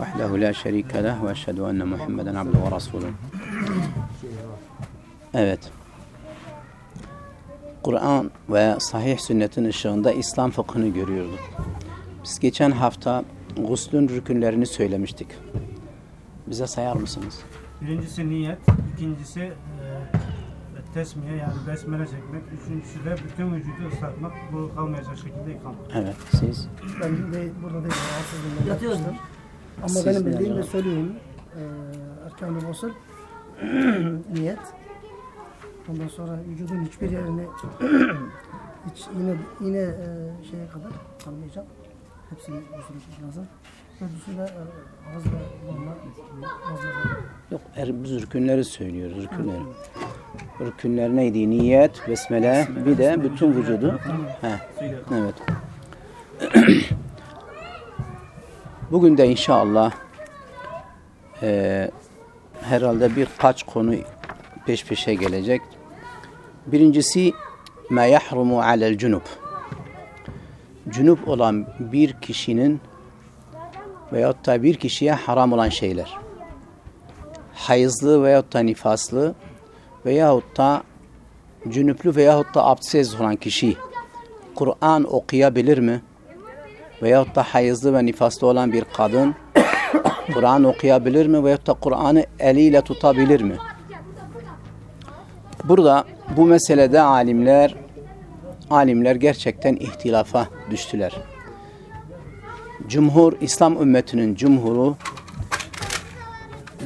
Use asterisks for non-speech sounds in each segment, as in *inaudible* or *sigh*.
وحده لا شريك له وأشهد أن محمدا عبده ورسوله Evet. Kur'an ve sahih sünnetin ışığında İslam fıkhını görüyorduk. Biz geçen hafta guslün rükünlerini söylemiştik. Bize sayar mısınız? Birincisi niyet, ikincisi e, tesmiye yani besmele çekmek, üçüncüsü de bütün vücudu ıslatmak, bu kalmayacak şekilde yıkamak. Evet, siz? ben de burada değil rahatsızlığımdan yapmıştım. Ama Siz benim bildiğim de söyleyeyim. Ee, Erkan-ı Bosul niyet. Ondan sonra vücudun hiçbir yerini *clears throat* hiç yine yine e, şeye kadar kalmayacak. Hepsini usulü lazım. Ve dışında e, ağızla normal ağızla Yok, er, biz rükünleri söylüyoruz, rükünleri. Rükünler neydi? Niyet, besmele, bir de bütün vücudu. He, evet. *clears throat* Bugün de inşallah eee, herhalde birkaç konu peş peşe gelecek. Birincisi ma yahrumu alel cunub. Cunub olan bir kişinin veyahut da bir kişiye haram olan şeyler. Hayızlı veyahut da nifaslı veyahut da cünüplü veyahut da abdestsiz olan kişi Kur'an okuyabilir mi? Veyahut da hayızlı ve nifaslı olan bir kadın *coughs* Kur'an okuyabilir mi? Veyahut da Kur'an'ı eliyle tutabilir mi? Burada bu meselede alimler alimler gerçekten ihtilafa düştüler. Cumhur, İslam ümmetinin cumhuru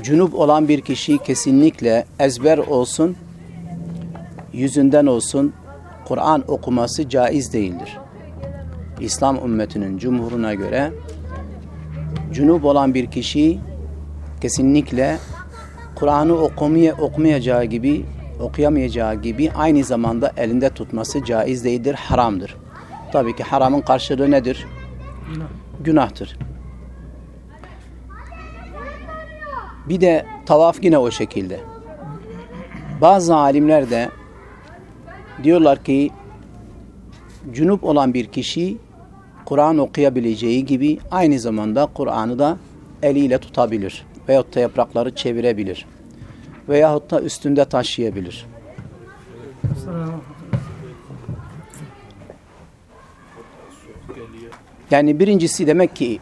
cünüp olan bir kişi kesinlikle ezber olsun, yüzünden olsun Kur'an okuması caiz değildir. İslam ümmetinin cumhuruna göre cünüp olan bir kişi kesinlikle Kur'an'ı okumaya, okumayacağı gibi okuyamayacağı gibi aynı zamanda elinde tutması caiz değildir, haramdır. Tabii ki haramın karşılığı nedir? Günahtır. Bir de tavaf yine o şekilde. Bazı alimler de diyorlar ki cünüp olan bir kişi Kur'an okuyabileceği gibi aynı zamanda Kur'an'ı da eliyle tutabilir. Veyahut da yaprakları çevirebilir. Veyahut da üstünde taşıyabilir. Yani birincisi demek ki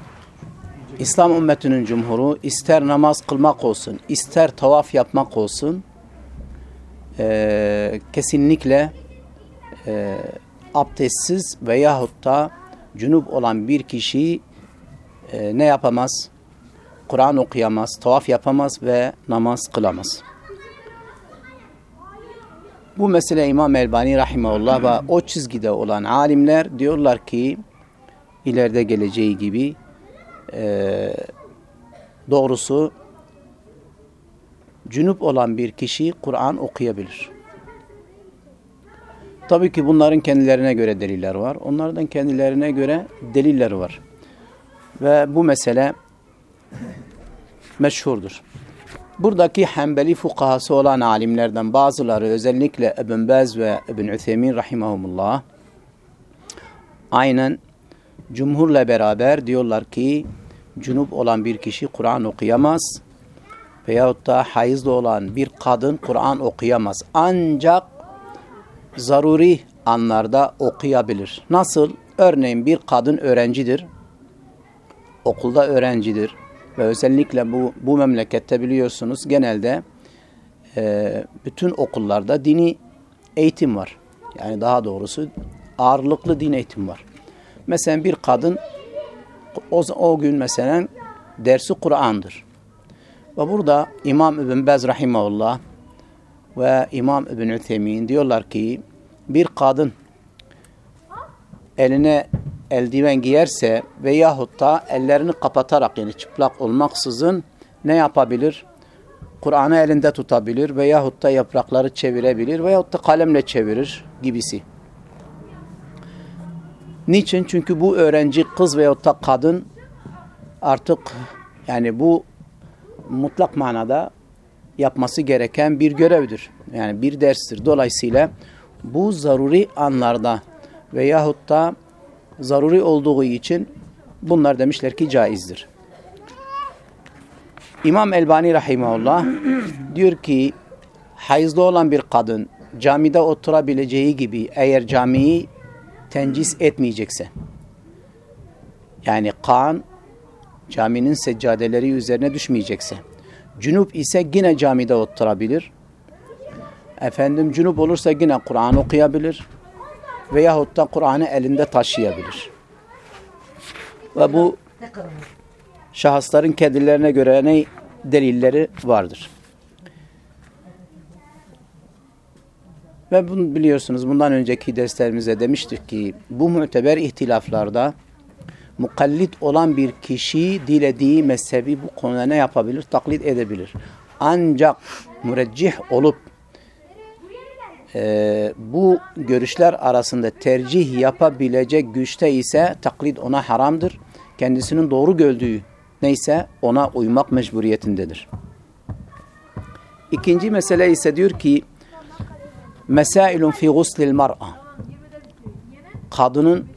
İslam ümmetinin cumhuru ister namaz kılmak olsun, ister tavaf yapmak olsun eee, kesinlikle eee abdestsiz veyahut da cünüp olan bir kişi eee, ne yapamaz? Kur'an okuyamaz, tavaf yapamaz ve namaz kılamaz. Bu mesele İmam Elbani Rahimahullah ve o çizgide olan alimler diyorlar ki ileride geleceği gibi eee, doğrusu cünüp olan bir kişi Kur'an okuyabilir. Tabii ki bunların kendilerine göre deliller var. Onlardan kendilerine göre deliller var. Ve bu mesele meşhurdur. Buradaki Hanbeli fukahası olan alimlerden bazıları özellikle İbn Baz ve İbn Üthemin rahimahumullah aynen cumhurla beraber diyorlar ki cünüp olan bir kişi Kur'an okuyamaz veyahut da hayızlı olan bir kadın Kur'an okuyamaz. Ancak zaruri anlarda okuyabilir. Nasıl? Örneğin bir kadın öğrencidir. Okulda öğrencidir. Ve özellikle bu, bu memlekette biliyorsunuz genelde e, bütün okullarda dini eğitim var. Yani daha doğrusu ağırlıklı din eğitim var. Mesela bir kadın o, o gün mesela dersi Kur'an'dır. Ve burada İmam İbn Bez Rahimahullah ve İmam İbn Üthemin diyorlar ki bir kadın eline eldiven giyerse veyahut da ellerini kapatarak yani çıplak olmaksızın ne yapabilir? Kur'an'ı elinde tutabilir veyahut da yaprakları çevirebilir veyahut da kalemle çevirir gibisi. Niçin? Çünkü bu öğrenci kız veyahut da kadın artık yani bu mutlak manada yapması gereken bir görevdir. Yani bir derstir. Dolayısıyla bu zaruri anlarda veyahut da zaruri olduğu için bunlar demişler ki caizdir. İmam Elbani Rahimahullah diyor ki hayızlı olan bir kadın camide oturabileceği gibi eğer camiyi tencis etmeyecekse yani kan caminin seccadeleri üzerine düşmeyecekse Cünüp ise yine camide oturabilir. Efendim cünüp olursa yine Kur'an okuyabilir. Veyahut da Kur'an'ı elinde taşıyabilir. Ve bu şahısların kendilerine göre ne delilleri vardır. Ve bunu biliyorsunuz bundan önceki derslerimizde demiştik ki bu müteber ihtilaflarda mukallit olan bir kişi dilediği mezhebi bu konuda ne yapabilir? Taklit edebilir. Ancak müreccih olup e, bu görüşler arasında tercih yapabilecek güçte ise taklit ona haramdır. Kendisinin doğru gördüğü neyse ona uymak mecburiyetindedir. İkinci mesele ise diyor ki Mesailun fi guslil mar'a Kadının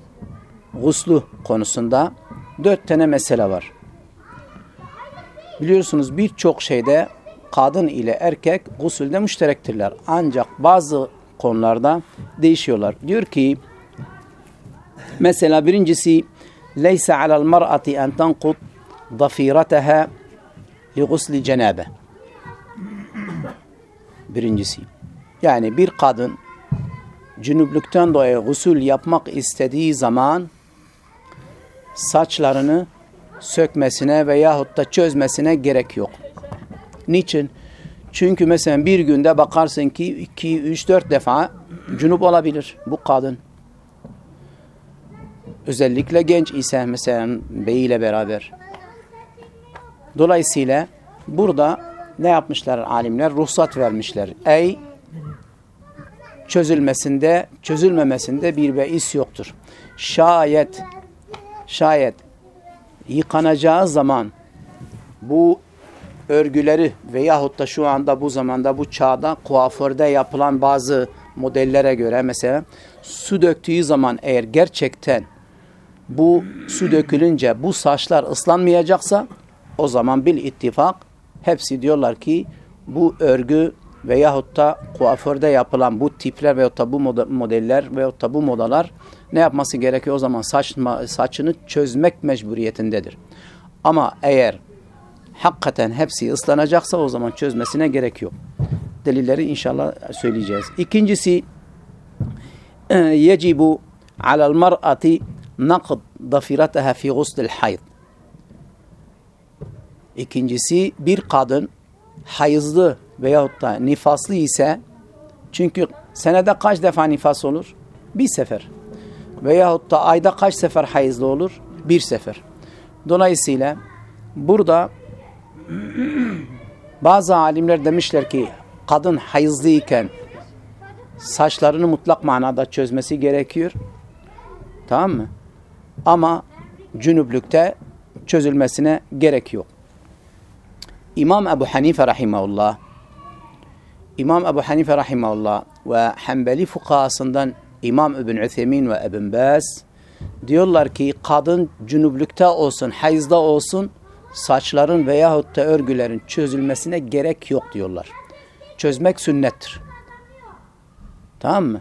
guslu konusunda dört tane mesele var. Biliyorsunuz birçok şeyde kadın ile erkek gusülde müşterektirler. Ancak bazı konularda değişiyorlar. Diyor ki mesela birincisi alel mar'ati en tanqud dafirataha li gusli cenabe. Birincisi. Yani bir kadın cünüplükten dolayı gusül yapmak istediği zaman saçlarını sökmesine veyahut da çözmesine gerek yok. Niçin? Çünkü mesela bir günde bakarsın ki 2, 3, 4 defa cünüp olabilir bu kadın. Özellikle genç ise mesela beyiyle beraber. Dolayısıyla burada ne yapmışlar alimler? Ruhsat vermişler. Ey çözülmesinde, çözülmemesinde bir beis yoktur. Şayet şayet yıkanacağı zaman bu örgüleri veyahut da şu anda bu zamanda bu çağda kuaförde yapılan bazı modellere göre mesela su döktüğü zaman eğer gerçekten bu su dökülünce bu saçlar ıslanmayacaksa o zaman bil ittifak hepsi diyorlar ki bu örgü veyahut da kuaförde yapılan bu tipler veyahut da bu modeller veyahut da bu modalar ne yapması gerekiyor? O zaman saç, saçını çözmek mecburiyetindedir. Ama eğer hakikaten hepsi ıslanacaksa o zaman çözmesine gerek yok. Delilleri inşallah söyleyeceğiz. İkincisi e, yecibu alel mar'ati naqd dafirataha fi guslil hayd. İkincisi bir kadın hayızlı veyahut da nifaslı ise çünkü senede kaç defa nifas olur? Bir sefer. Veyahut da ayda kaç sefer hayızlı olur? Bir sefer. Dolayısıyla burada *clears throat* bazı alimler demişler ki kadın hayızlıyken saçlarını mutlak manada çözmesi gerekiyor. Tamam mı? Ama cünüplükte çözülmesine gerek yok. İmam Ebu Hanife rahimahullah İmam Ebu Hanife rahimahullah ve Hanbeli fukahasından İmam İbn Üthemin ve İbn Baz diyorlar ki kadın cünüplükte olsun, hayızda olsun saçların veyahut da örgülerin çözülmesine gerek yok diyorlar. Çözmek sünnettir. Tamam mı?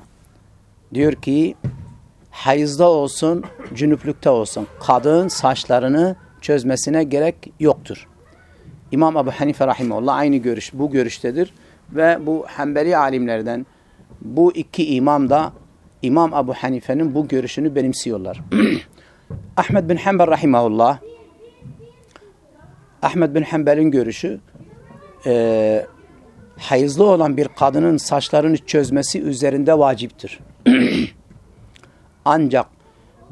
Diyor ki hayızda olsun, cünüplükte olsun kadın saçlarını çözmesine gerek yoktur. İmam Ebu Hanife rahimahullah aynı görüş, bu görüştedir ve bu Hanbeli alimlerden bu iki imam da İmam Ebu Hanife'nin bu görüşünü benimsiyorlar. *clears throat* Ahmed bin Hanbel rahimahullah Ahmed bin Hanbel'in görüşü e, hayızlı olan bir kadının saçlarını çözmesi üzerinde vaciptir. *clears throat* Ancak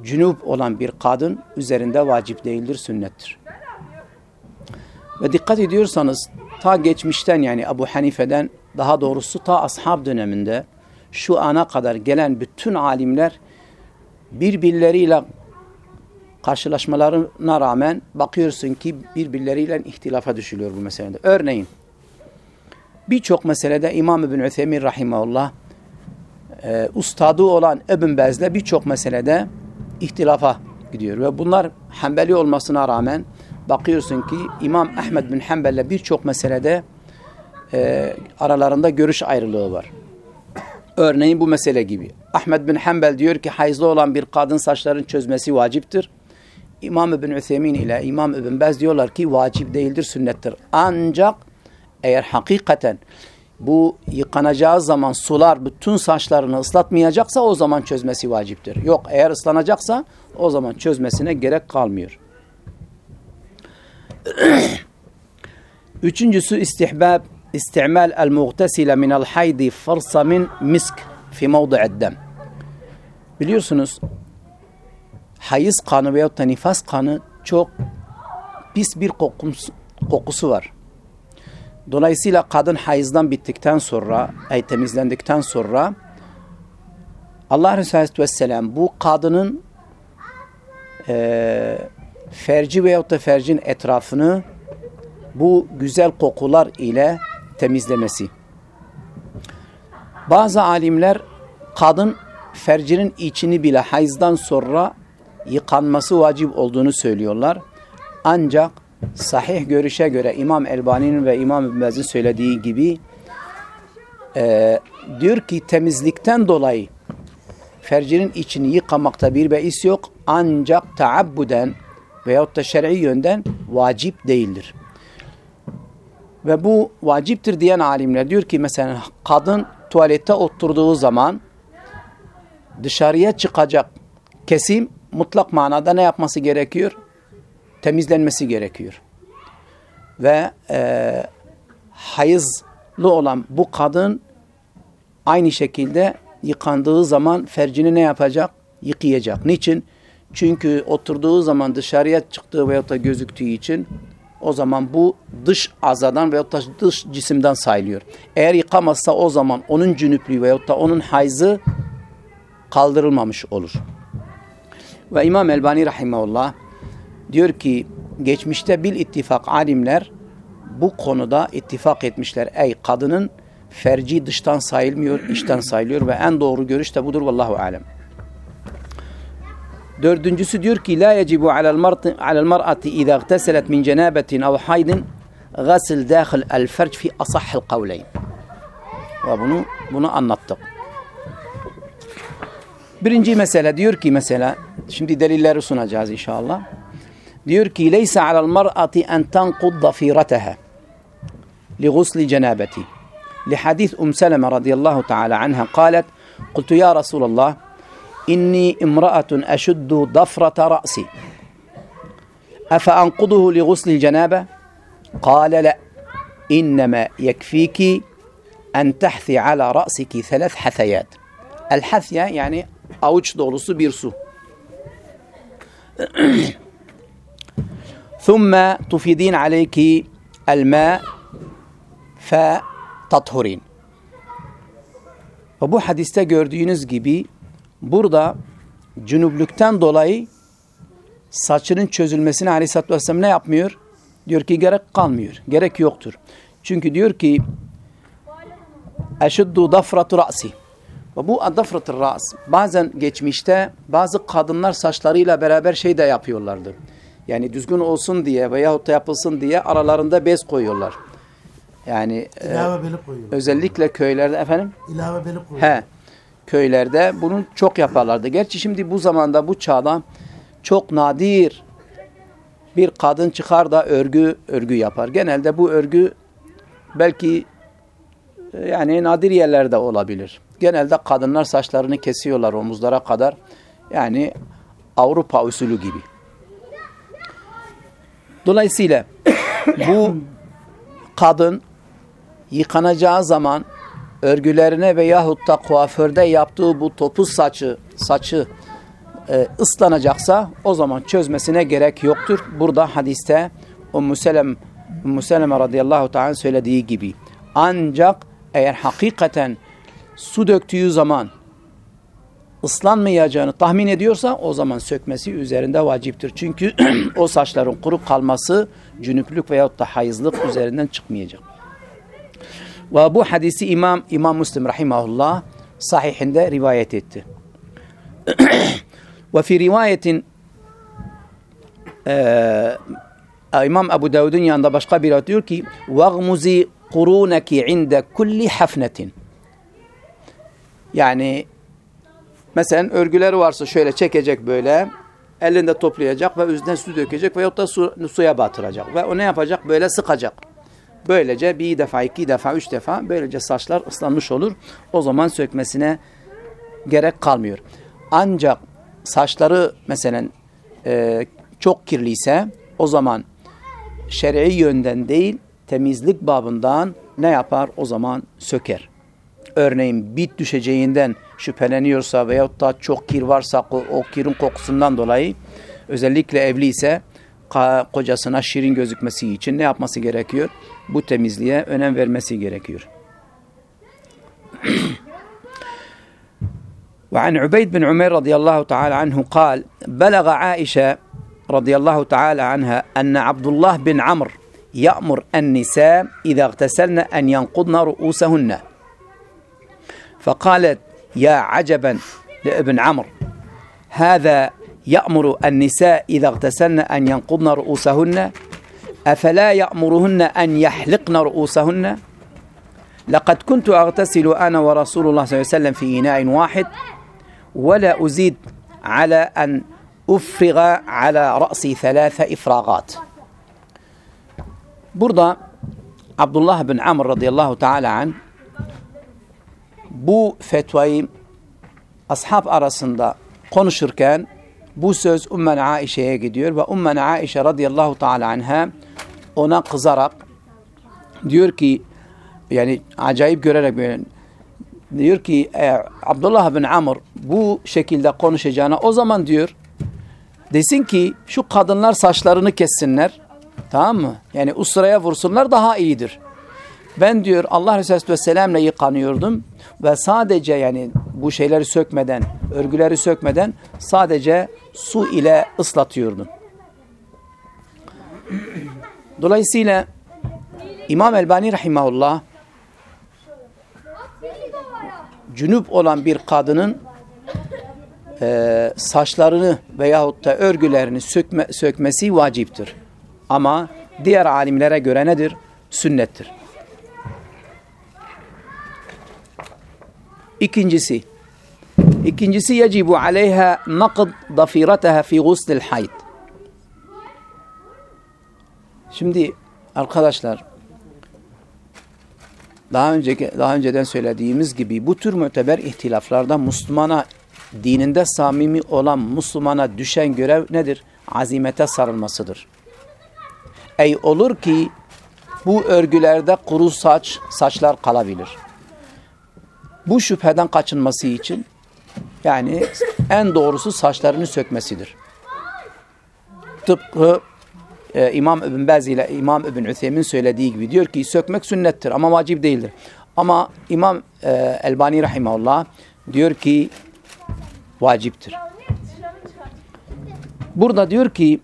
cünüp olan bir kadın üzerinde vacip değildir, sünnettir. Ve dikkat ediyorsanız ta geçmişten yani Ebu Hanife'den daha doğrusu ta ashab döneminde şu ana kadar gelen bütün alimler birbirleriyle karşılaşmalarına rağmen bakıyorsun ki birbirleriyle ihtilafa düşülüyor bu meselede. Örneğin birçok meselede İmam İbn Üthemin Rahimahullah e, ustadı olan Ebn Bez'le birçok meselede ihtilafa gidiyor. Ve bunlar Hanbeli olmasına rağmen bakıyorsun ki İmam Ahmed bin Hanbel'le birçok meselede e, aralarında görüş ayrılığı var. Örneğin bu mesele gibi. Ahmed bin Hanbel diyor ki hayızlı olan bir kadın saçların çözmesi vaciptir. İmam İbn Üthemin ile İmam İbn Bez diyorlar ki vacip değildir, sünnettir. Ancak eğer hakikaten bu yıkanacağı zaman sular bütün saçlarını ıslatmayacaksa o zaman çözmesi vaciptir. Yok eğer ıslanacaksa o zaman çözmesine gerek kalmıyor. *clears throat* Üçüncüsü istihbab istimal el muğtesile minel haydi fırsa min misk fi mevdi'ed dem. Biliyorsunuz hayız kanı veyahut da nifas kanı çok pis bir kokusu, kokusu var. Dolayısıyla kadın hayızdan bittikten sonra, ay temizlendikten sonra Allah Resulü Aleyhisselam bu kadının e, ferci veyahut da fercin etrafını bu güzel kokular ile temizlemesi. Bazı alimler kadın fercinin içini bile hayızdan sonra yıkanması vacip olduğunu söylüyorlar. Ancak sahih görüşe göre İmam Elbani'nin ve İmam İbn söylediği gibi e, diyor ki temizlikten dolayı fercinin içini yıkamakta bir beis yok. Ancak taabbuden veyahut da şer'i yönden vacip değildir. Ve bu vaciptir diyen alimler diyor ki mesela kadın tuvalette oturduğu zaman dışarıya çıkacak kesim mutlak manada ne yapması gerekiyor? Temizlenmesi gerekiyor. Ve e, hayızlı olan bu kadın aynı şekilde yıkandığı zaman fercini ne yapacak? Yıkayacak. Niçin? Çünkü oturduğu zaman dışarıya çıktığı veyahut da gözüktüğü için o zaman bu dış azadan veyahut da dış cisimden sayılıyor. Eğer yıkamazsa o zaman onun cünüplüğü veyahut da onun hayzı kaldırılmamış olur. Ve İmam Elbani Rahimahullah diyor ki geçmişte bil ittifak alimler bu konuda ittifak etmişler. Ey kadının ferci dıştan sayılmıyor, içten sayılıyor ve en doğru görüş de budur vallahu alem. Dördüncüsü diyor ki la yecibu alel mar'ati iza igteselet min cenabetin ev haydin gasil dahil el ferc fi asahhil kavleyn. Ve bunu bunu anlattık. Birinci mesele diyor ki mesela şimdi delilleri sunacağız inşallah. Diyor ki leysa alel mar'ati en tanqud dafirataha li gusli cenabeti. لحديث أم سلمة رضي الله تعالى عنها قالت قلت يا رسول الله إني امرأة أشد ضفرة رأسي أفأنقضه لغسل الجنابة قال لا إنما يكفيك أن تحثي على رأسك ثلاث حثيات الحثية يعني dolusu bir su. ثم تفيدين عليك الماء فتطهرين. Ve bu hadiste gördüğünüz gibi burada cünüplükten dolayı saçının çözülmesine aleyhissalatü vesselam ne yapmıyor? Diyor ki gerek kalmıyor. Gerek yoktur. Çünkü diyor ki eşuddu dafratu ra'si. Ve bu adafratır ras. Bazen geçmişte bazı kadınlar saçlarıyla beraber şey de yapıyorlardı. Yani düzgün olsun diye veyahut da yapılsın diye aralarında bez koyuyorlar. Yani İlave belip koyuyorlar. özellikle köylerde efendim İlave belip koyuyorlar. he köylerde bunu çok yaparlardı. Gerçi şimdi bu zamanda bu çağda çok nadir bir kadın çıkar da örgü örgü yapar. Genelde bu örgü belki e, yani nadir yerlerde olabilir. Genelde kadınlar saçlarını kesiyorlar omuzlara kadar. Yani Avrupa usulü gibi. Dolayısıyla *coughs* bu kadın yıkanacağı zaman örgülerine veyahut da kuaförde yaptığı bu topuz saçı saçı e, ıslanacaksa o zaman çözmesine gerek yoktur. Burada hadiste Ümmü Selem Ümmü Seleme radıyallahu ta'ala söylediği gibi ancak eğer hakikaten su döktüğü zaman ıslanmayacağını tahmin ediyorsa o zaman sökmesi üzerinde vaciptir. Çünkü *clears throat* o saçların kuru kalması cünüplük veyahut da hayızlık üzerinden çıkmayacak. Ve bu hadisi İmam İmam Müslim rahimahullah sahihinde rivayet etti. *clears throat* Ve fi rivayetin e, İmam Ebu Davud'un yanında başka bir rivayet diyor ki وَغْمُزِ قُرُونَكِ عِنْدَ كُلِّ حَفْنَةٍ Yani mesela örgüleri varsa şöyle çekecek böyle elinde toplayacak ve üzerine su dökecek veyahut da su, suya batıracak ve o ne yapacak? Böyle sıkacak. Böylece bir defa, iki defa, üç defa böylece saçlar ıslanmış olur. O zaman sökmesine gerek kalmıyor. Ancak saçları mesela e, çok kirliyse o zaman şer'i yönden değil temizlik babından ne yapar? O zaman söker. Örneğin bit düşeceğinden şüpheleniyorsa veyahut da çok kir varsa o, o kirin kokusundan dolayı özellikle evli ise kocasına şirin gözükmesi için ne yapması gerekiyor? Bu temizliğe önem vermesi gerekiyor. وعن عبيد بن عمير رضي الله تعالى عنه قال بلغ عائشة رضي الله تعالى عنها أن عبد الله بن عمرو يأمر النساء إذا اغتسلن أن ينقضن رؤوسهن فقالت يا عجبا لابن عمرو هذا يأمر النساء إذا اغتسلن أن ينقضن رؤوسهن؟ أفلا يأمرهن أن يحلقن رؤوسهن؟ لقد كنت أغتسل أنا ورسول الله صلى الله عليه وسلم في إناء واحد ولا أزيد على أن أفرغ على رأسي ثلاث إفراغات. Burada Abdullah bin Amr radıyallahu teala an bu fetvayı ashab arasında konuşurken bu söz Ummen Aişe'ye gidiyor ve Ummen Aişe radıyallahu teala anha ona kızarak diyor ki yani acayip görerek böyle diyor ki e, Abdullah bin Amr bu şekilde konuşacağına o zaman diyor desin ki şu kadınlar saçlarını kessinler tamam mı? Yani usraya vursunlar daha iyidir. Ben diyor Allah Resulü Aleyhisselam'la yıkanıyordum ve sadece yani bu şeyleri sökmeden, örgüleri sökmeden sadece su ile ıslatıyordum. Dolayısıyla İmam Elbani Rahimahullah cünüp olan bir kadının e, saçlarını veyahut da örgülerini sökme, sökmesi vaciptir. Ama diğer alimlere göre nedir? Sünnettir. İkincisi, ikincisi yecibu aleyha nakd dafirataha fi guslil hayd. Şimdi arkadaşlar daha önceki daha önceden söylediğimiz gibi bu tür müteber ihtilaflarda Müslümana dininde samimi olan Müslümana düşen görev nedir? Azimete sarılmasıdır. Ey olur ki bu örgülerde kuru saç, saçlar kalabilir. Bu şüpheden kaçınması için yani en doğrusu saçlarını sökmesidir. Tıpkı e, İmam İbn Baz ile İmam İbn Üthemin söylediği gibi diyor ki sökmek sünnettir ama vacip değildir. Ama İmam e, Elbani Rahimahullah diyor ki vaciptir. Burada diyor ki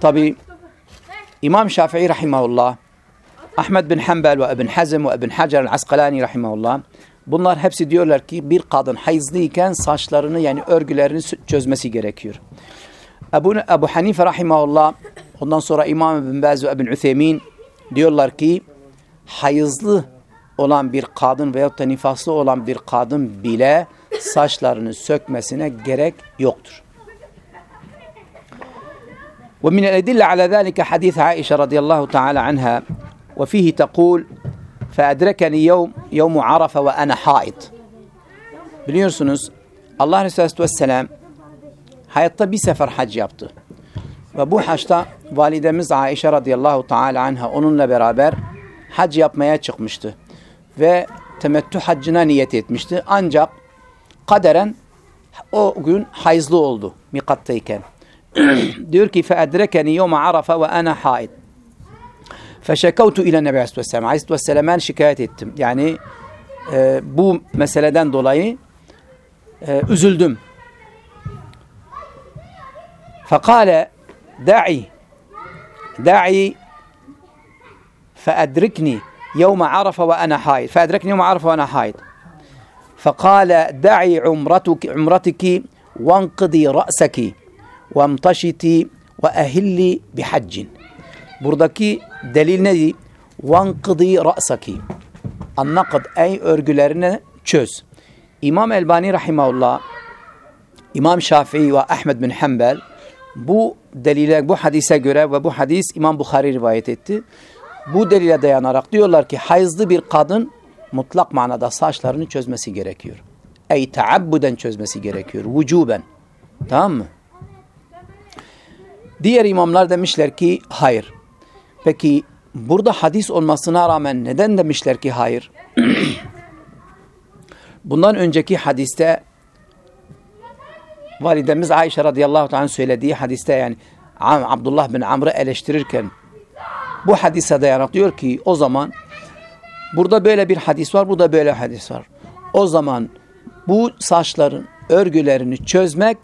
tabi İmam Şafii Rahimahullah Ahmed bin Hanbel ve İbn Hazm ve İbn Hacer el-Asqalani Rahimahullah bunlar hepsi diyorlar ki bir kadın hayızlıyken saçlarını yani örgülerini çözmesi gerekiyor. Ebu, Ebu Hanife Rahimahullah ondan sonra İmam İbn Baz ve İbn Üthemin diyorlar ki hayızlı olan bir kadın veyahut da nifaslı olan bir kadın bile saçlarını sökmesine gerek yoktur. ومن الأدلة على ذلك حديث عائشة رضي الله تعالى عنها وفيه تقول فأدركني يوم يوم عرفة وأنا حائض Biliyorsunuz Allah Resulü Aleyhisselam hayatta bir sefer hac yaptı. Ve bu haçta validemiz Aişe radıyallahu teala anha onunla beraber hac yapmaya çıkmıştı. Ve temettü haccına niyet etmişti. Ancak kaderen o gün hayızlı oldu mikattayken. *clears throat* diyor ki فَاَدْرَكَنِي يَوْمَ عَرَفَ وَاَنَا فشكوت إلى النبي عليه الصلاة والسلام. عليه الصلاة والسلام شكايت يعني آه، بو مسالدان دولاي آه، ازلدم فقال دعي دعي فأدركني يوم عرفة وأنا حائض. فأدركني يوم عرفة وأنا حائض. فقال دعي عمرتك عمرتك وانقضي رأسك وامتشطي وأهلي بحج. بردكي delil nedir? Vankıdi ra'saki. Annakıd ey örgülerini çöz. İmam Elbani rahimahullah, İmam Şafii ve Ahmed bin Hanbel bu delile, bu hadise göre ve bu hadis İmam Bukhari rivayet etti. Bu delile dayanarak diyorlar ki hayızlı bir kadın mutlak manada saçlarını çözmesi gerekiyor. Ey taabbuden çözmesi gerekiyor. Vücuben. Tamam mı? Diğer imamlar demişler ki hayır. Peki burada hadis olmasına rağmen neden demişler ki hayır? *clears throat* Bundan önceki hadiste validemiz Ayşe radıyallahu anh söylediği hadiste yani Abdullah bin Amr'ı eleştirirken bu hadise dayanak diyor ki o zaman burada böyle bir hadis var, burada böyle hadis var. O zaman bu saçların örgülerini çözmek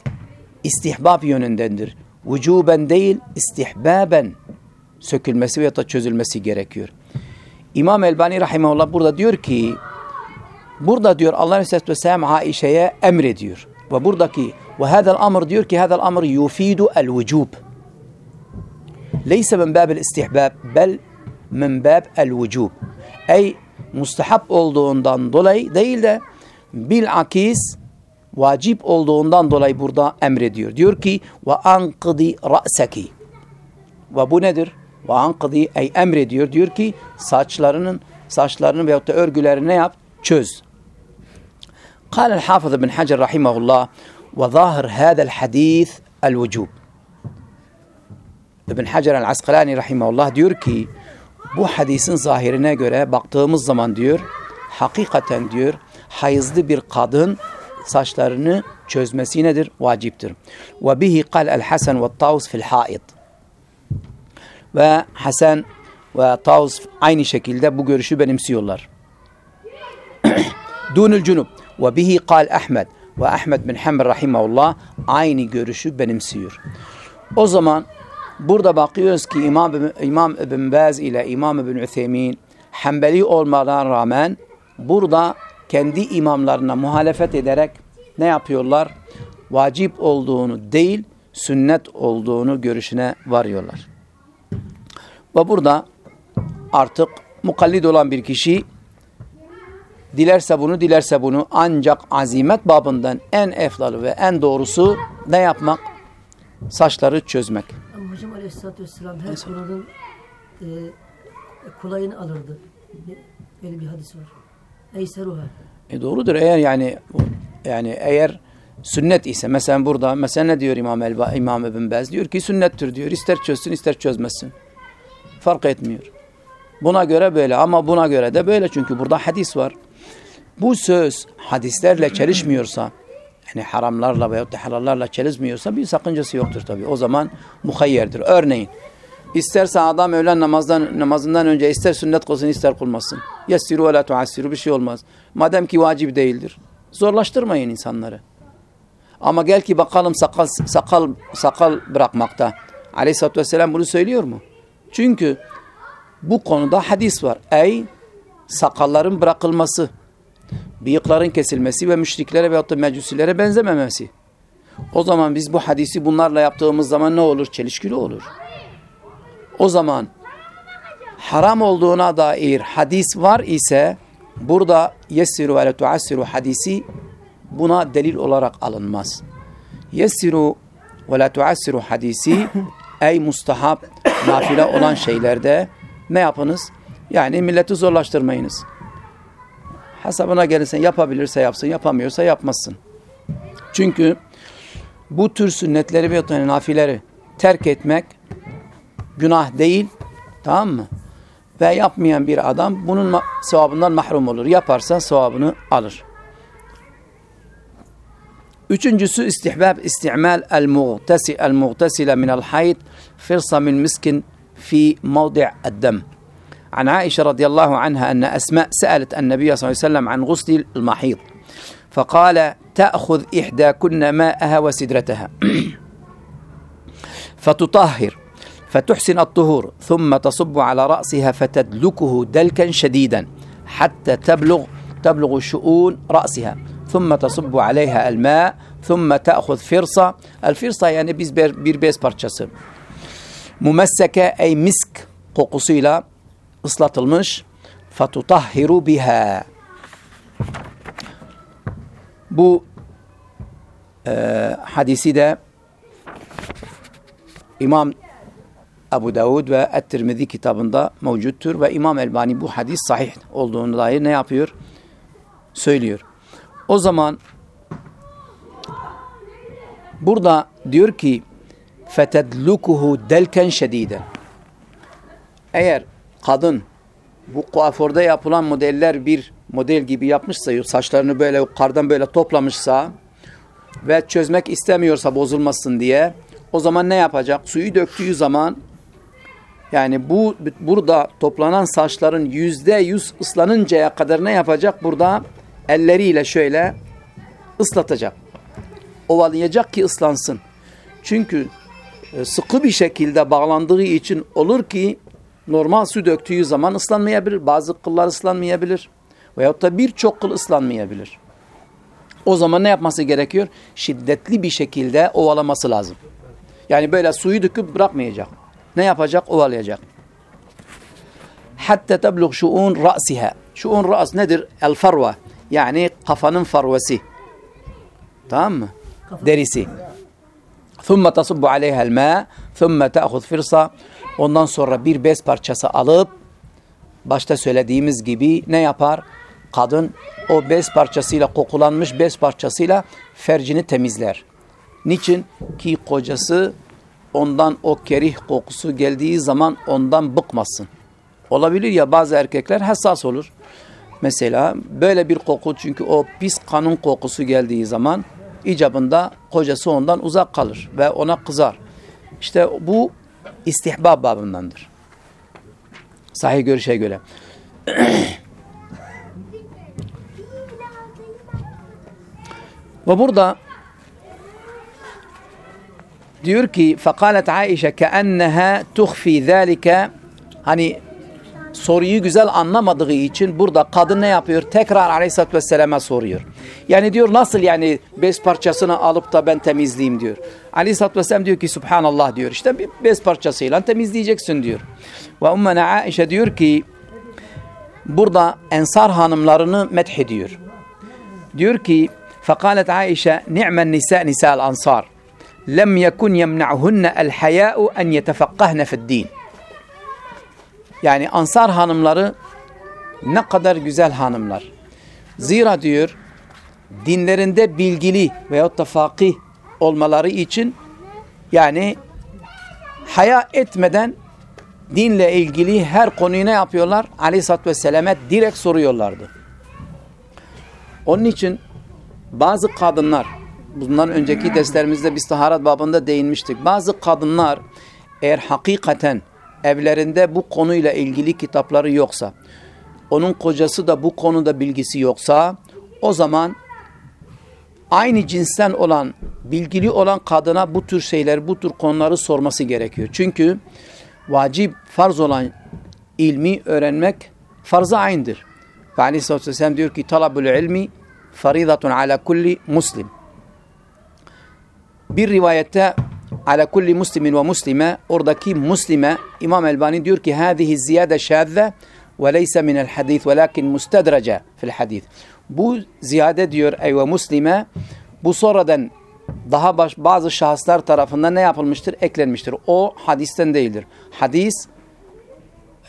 istihbab yönündendir. Vücuben değil istihbaben sökülmesi veya da çözülmesi gerekiyor. İmam Elbani Rahimahullah burada diyor ki burada diyor Allah Aleyhisselatü Vesselam Aişe'ye emrediyor. Ve buradaki ve hadal amr diyor ki hadal amr yufidu el vücub. Leyse min babil istihbab bel min bab el vücub. Ey mustahap olduğundan dolayı değil de bilakis vacip olduğundan dolayı burada emrediyor. Diyor ki ve ankıdi ra'seki. Ve bu nedir? Ve ankıdi ey emrediyor. Diyor ki saçlarının saçlarını veyahut da örgülerini ne yap? Çöz. Kâlel Hafız bin Hacer rahimahullah ve zahir hâdel hadîs el vücub. İbn Hacer el-Askalani rahimahullah diyor ki bu hadisin zahirine göre baktığımız zaman diyor hakikaten diyor hayızlı bir kadın saçlarını çözmesi nedir? Vaciptir. Ve bihi kal el Hasan ve Tavs fil haid. Ve Hasan ve Tavus aynı şekilde bu görüşü benimsiyorlar. *clears throat* Dunul cunub. Ve bihi kal Ahmed ve Ahmed bin Hanbel rahimahullah aynı görüşü benimsiyor. O zaman burada bakıyoruz ki İmam, İmam İbn Baz ile İmam İbn Üthemin Hanbeli olmadan rağmen burada kendi imamlarına muhalefet ederek ne yapıyorlar? Vacip olduğunu değil, sünnet olduğunu görüşüne varıyorlar. Ve burada artık mukallid olan bir kişi dilerse bunu dilerse bunu ancak azimet babından en efdalı ve en doğrusu ne yapmak? Saçları çözmek. Ama hocam aleyhissalatü vesselam her konunun e, kolayını alırdı. Böyle bir hadis var. Eyseruha. E doğrudur eğer yani yani eğer sünnet ise mesela burada mesela ne diyor İmam Elba İmam İbn Baz diyor ki sünnettir diyor. İster çözsün ister çözmesin. Fark etmiyor. Buna göre böyle ama buna göre de böyle çünkü burada hadis var. Bu söz hadislerle çelişmiyorsa yani haramlarla veyahut da halallarla çelişmiyorsa bir sakıncası yoktur tabi. O zaman muhayyerdir. Örneğin isterse adam öğlen namazdan, namazından önce ister sünnet kılsın ister kılmasın. Yessiru ve la tuassiru bir şey olmaz. Madem ki vacip değildir. Zorlaştırmayın insanları. Ama gel ki bakalım sakal sakal sakal bırakmakta. Aleyhisselatü Vesselam bunu söylüyor mu? Çünkü bu konuda hadis var. Ey sakalların bırakılması, bıyıkların kesilmesi ve müşriklere veyahut da mecusilere benzememesi. O zaman biz bu hadisi bunlarla yaptığımız zaman ne olur? Çelişkili olur. O zaman haram olduğuna dair hadis var ise burada yessiru ve tuassiru hadisi buna delil olarak alınmaz. Yessiru ve la tuassiru hadisi ey mustahab nafile olan şeylerde ne yapınız? Yani milleti zorlaştırmayınız. Hesabına gelirsen yapabilirse yapsın, yapamıyorsa yapmasın. Çünkü bu tür sünnetleri ve nafileri terk etmek günah değil, tamam mı? Ve yapmayan bir adam bunun sevabından mahrum olur. Yaparsa sevabını alır. Üçüncüsü istihbab istimal el-muğtasi el-muğtasile minel hayd firsa min miskin fi mevdi' eddem. عن عائشة رضي الله عنها أن أسماء سألت النبي صلى الله عليه وسلم عن غسل المحيض فقال تأخذ إحداكن ماءها وسدرتها فتطهر فتحسن الطهور ثم تصب على رأسها فتدلكه دلكا شديدا حتى تبلغ تبلغ شؤون رأسها ثم تصب عليها الماء ثم تأخذ فرصة الفرصة yani biz bir, bir bez parçası mumesseke ey misk kokusuyla ıslatılmış fatutahhiru biha bu e, hadisi de İmam Ebu Davud ve Et-Tirmidhi kitabında mevcuttur ve İmam Elbani bu hadis sahih olduğunu dair ne yapıyor? Söylüyor. O zaman burada diyor ki fetedlukuhu delken şediden eğer kadın bu kuaförde yapılan modeller bir model gibi yapmışsa saçlarını böyle yukarıdan böyle toplamışsa ve çözmek istemiyorsa bozulmasın diye o zaman ne yapacak? Suyu döktüğü zaman yani bu burada toplanan saçların yüzde yüz ıslanıncaya kadar ne yapacak? Burada elleriyle şöyle ıslatacak. Ovalayacak ki ıslansın. Çünkü e, sıkı bir şekilde bağlandığı için olur ki normal su döktüğü zaman ıslanmayabilir. Bazı kıllar ıslanmayabilir. Veyahut da birçok kıl ıslanmayabilir. O zaman ne yapması gerekiyor? Şiddetli bir şekilde ovalaması lazım. Yani böyle suyu döküp bırakmayacak. Ne yapacak? Ovalayacak. Hatta teblug şuun ra'siha. Şuun ra's nedir? El farva. Yani kafanın farvası. Tamam mı? Derisi. ثُمَّ تَصُبُّ عَلَيْهَا الْمَاء ثُمَّ تَأْخُذْ فِرْصَ Ondan sonra bir bez parçası alıp başta söylediğimiz gibi ne yapar? Kadın o bez parçasıyla kokulanmış bez parçasıyla fercini temizler. Niçin? Ki kocası ondan o kerih kokusu geldiği zaman ondan bıkmasın. Olabilir ya bazı erkekler hassas olur. Mesela böyle bir koku çünkü o pis kanın kokusu geldiği zaman icabında kocası ondan uzak kalır ve ona kızar. İşte bu istihbab babındandır. Sahih görüşe göre. *clears throat* ve burada diyor ki fakalet Aişe keenneha tuhfi zalika hani soruyu güzel anlamadığı için burada kadın ne yapıyor? Tekrar aleyhissalatü vesselam'a soruyor. Yani diyor nasıl yani bez parçasını alıp da ben temizleyeyim diyor. Aleyhissalatü vesselam diyor ki subhanallah diyor. İşte bir bez parçasıyla temizleyeceksin diyor. Ve ummena Aişe diyor ki burada ensar hanımlarını methediyor. Diyor ki فقالت عائشة نعم النساء نساء الأنصار لم يكن يمنعهن الحياء أن يتفقهن في الدين yani ansar hanımları ne kadar güzel hanımlar. Zira diyor dinlerinde bilgili veyahut da fakih olmaları için yani haya etmeden dinle ilgili her konuyu ne yapıyorlar? Aleyhisselatü Vesselam'a direkt soruyorlardı. Onun için bazı kadınlar bundan önceki derslerimizde biz taharat babında değinmiştik. Bazı kadınlar eğer hakikaten evlerinde bu konuyla ilgili kitapları yoksa, onun kocası da bu konuda bilgisi yoksa, o zaman aynı cinsten olan, bilgili olan kadına bu tür şeyler, bu tür konuları sorması gerekiyor. Çünkü vacip, farz olan ilmi öğrenmek farz-ı aynıdır. Ve aleyhissalatü vesselam diyor ki, talabul ilmi faridatun ala kulli muslim. Bir rivayette ala kulli muslimin ve muslime oradaki muslime İmam Elbani diyor ki hadihi ziyade şadze ve leyse minel hadis velakin mustedrace fil hadis. Bu ziyade diyor ey ve muslime bu sonradan daha baş, bazı şahıslar tarafından ne yapılmıştır? Eklenmiştir. O hadisten değildir. Hadis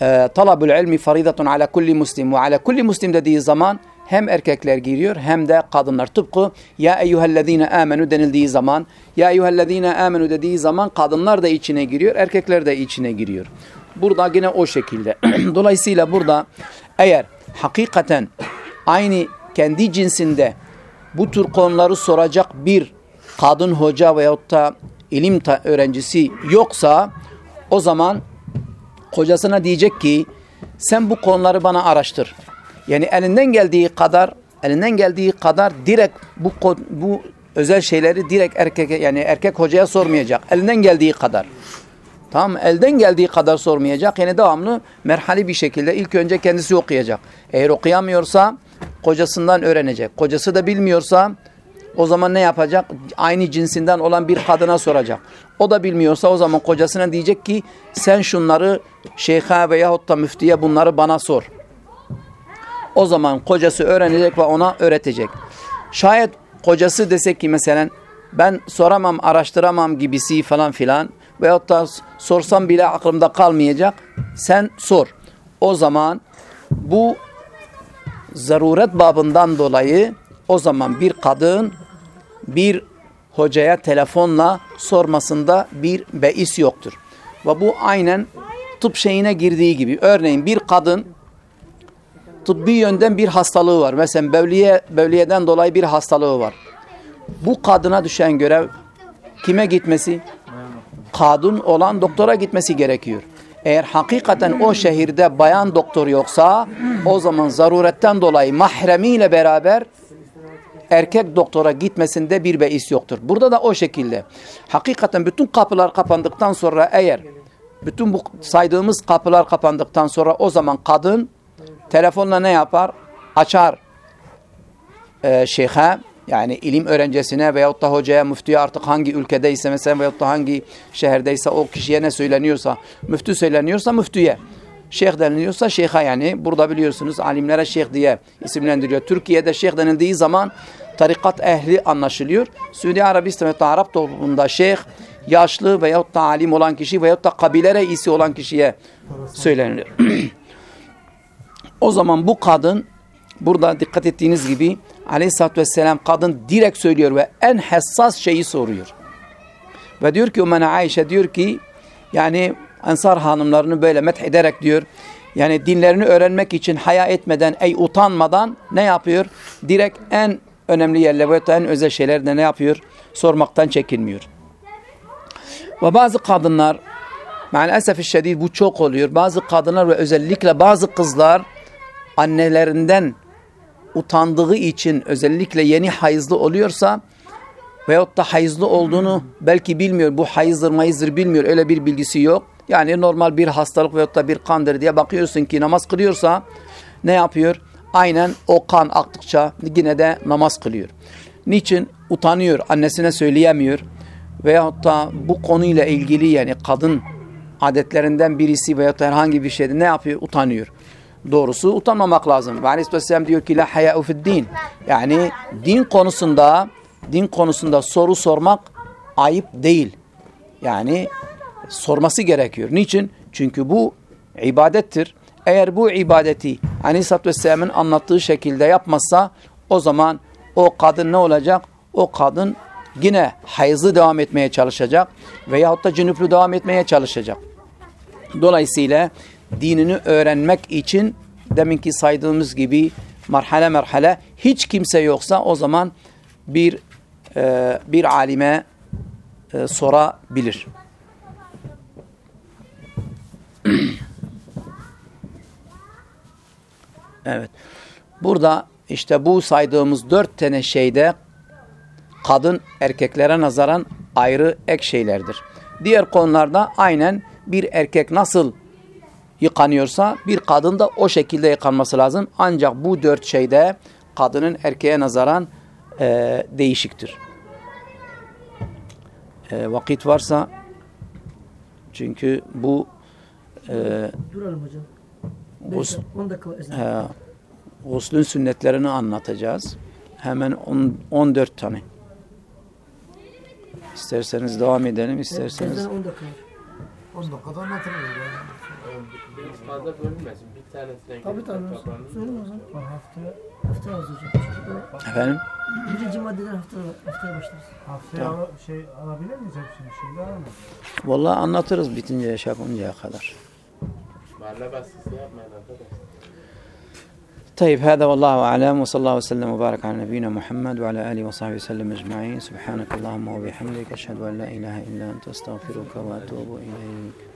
e, talabul ilmi faridatun ala kulli muslim ve ala kulli muslim dediği zaman hem erkekler giriyor hem de kadınlar. Tıpkı ya eyyühellezine amenu denildiği zaman ya eyyühellezine amenu dediği zaman kadınlar da içine giriyor, erkekler de içine giriyor. Burada yine o şekilde. *clears throat* Dolayısıyla burada eğer hakikaten aynı kendi cinsinde bu tür konuları soracak bir kadın hoca veyahut da ilim öğrencisi yoksa o zaman kocasına diyecek ki sen bu konuları bana araştır. Yani elinden geldiği kadar elinden geldiği kadar direkt bu bu özel şeyleri direkt erkek yani erkek hocaya sormayacak. Elinden geldiği kadar. Tamam elden geldiği kadar sormayacak. Yani devamlı merhali bir şekilde ilk önce kendisi okuyacak. Eğer okuyamıyorsa kocasından öğrenecek. Kocası da bilmiyorsa o zaman ne yapacak? Aynı cinsinden olan bir kadına soracak. O da bilmiyorsa o zaman kocasına diyecek ki sen şunları şeyha veyahut da müftiye bunları bana sor. O zaman kocası öğrenecek ve ona öğretecek. Şayet kocası desek ki mesela ben soramam, araştıramam gibisi falan filan veyahut da sorsam bile aklımda kalmayacak. Sen sor. O zaman bu zaruret babından dolayı o zaman bir kadın bir hocaya telefonla sormasında bir beis yoktur. Ve bu aynen tıp şeyine girdiği gibi. Örneğin bir kadın tıbbi yönden bir hastalığı var. Mesela bevliye, bevliyeden dolayı bir hastalığı var. Bu kadına düşen görev kime gitmesi? Kadın olan doktora gitmesi gerekiyor. Eğer hakikaten o şehirde bayan doktor yoksa o zaman zaruretten dolayı mahremiyle beraber erkek doktora gitmesinde bir beis yoktur. Burada da o şekilde. Hakikaten bütün kapılar kapandıktan sonra eğer bütün bu saydığımız kapılar kapandıktan sonra o zaman kadın telefonla ne yapar? Açar e, şeyhe yani ilim öğrencisine veyahut da hocaya, müftüye artık hangi ülkedeyse mesela veyahut da hangi şehirdeyse o kişiye ne söyleniyorsa, müftü söyleniyorsa müftüye. Şeyh deniliyorsa şeyha yani burada biliyorsunuz alimlere şeyh diye isimlendiriyor. Türkiye'de şeyh denildiği zaman tarikat ehli anlaşılıyor. Suudi Arabistan ve Arap toplumunda şeyh yaşlı veyahut da alim olan kişi veyahut da kabile reisi olan kişiye söyleniyor. *clears throat* o zaman bu kadın burada dikkat ettiğiniz gibi aleyhissalatü vesselam kadın direkt söylüyor ve en hassas şeyi soruyor. Ve diyor ki Umene Ayşe diyor ki yani Ensar hanımlarını böyle met ederek diyor. Yani dinlerini öğrenmek için haya etmeden, ey utanmadan ne yapıyor? Direkt en önemli yerler ve en özel şeylerde ne yapıyor? Sormaktan çekinmiyor. Ve bazı kadınlar maalesef şiddet bu çok oluyor. Bazı kadınlar ve özellikle bazı kızlar annelerinden utandığı için özellikle yeni hayızlı oluyorsa veyahut da hayızlı olduğunu belki bilmiyor. Bu hayızdır mayızdır bilmiyor. Öyle bir bilgisi yok. Yani normal bir hastalık veyahut da bir kandır diye bakıyorsun ki namaz kılıyorsa ne yapıyor? Aynen o kan aktıkça yine de namaz kılıyor. Niçin? Utanıyor. Annesine söyleyemiyor. Veyahut da bu konuyla ilgili yani kadın adetlerinden birisi veyahut herhangi bir şeyde ne yapıyor? Utanıyor. Doğrusu utanmamak lazım. Ve Aleyhisselam diyor ki la haya'u din. Yani din konusunda din konusunda soru sormak ayıp değil. Yani sorması gerekiyor. Niçin? Çünkü bu ibadettir. Eğer bu ibadeti Aleyhisselatü Vesselam'ın anlattığı şekilde yapmazsa o zaman o kadın ne olacak? O kadın yine hayızlı devam etmeye çalışacak veyahut da cünüplü devam etmeye çalışacak. Dolayısıyla dinini öğrenmek için deminki saydığımız gibi marhale merhale hiç kimse yoksa o zaman bir e, bir alime e, sorabilir. *clears throat* evet. Burada işte bu saydığımız dört tane şeyde kadın erkeklere nazaran ayrı ek şeylerdir. Diğer konularda aynen bir erkek nasıl yıkanıyorsa bir kadın da o şekilde yıkanması lazım. Ancak bu dört şeyde kadının erkeğe nazaran e, değişiktir. E, vakit varsa çünkü bu e, Duralım hocam. Gus- 10 dakika var ezan. e, guslün sünnetlerini anlatacağız. Hemen on, 14 tane. İsterseniz devam edelim, isterseniz. Ezan 10 dakika var. 10 dakikada anlatılır. Fazla bölünmesin. Bir tanesine Tabii tabii. Söyleyeyim o zaman. Haftaya, Haftaya. Çünkü Efendim? birinci maddeden haftaya, haftaya başlarız. haftaya al- şey alabilir miyiz hepsini? Şimdi alamayız. Vallahi anlatırız bitince, şey yapıncaya kadar. Mahalle baskısı yapmayın arkadaşlar. طيب هذا والله أعلم وصلى الله وسلم وبارك على نبينا محمد وعلى آله وصحبه وسلم أجمعين. سبحانك اللهم وبحمدك أشهد أن لا إله إلا أنت أستغفرك وأتوب إليك.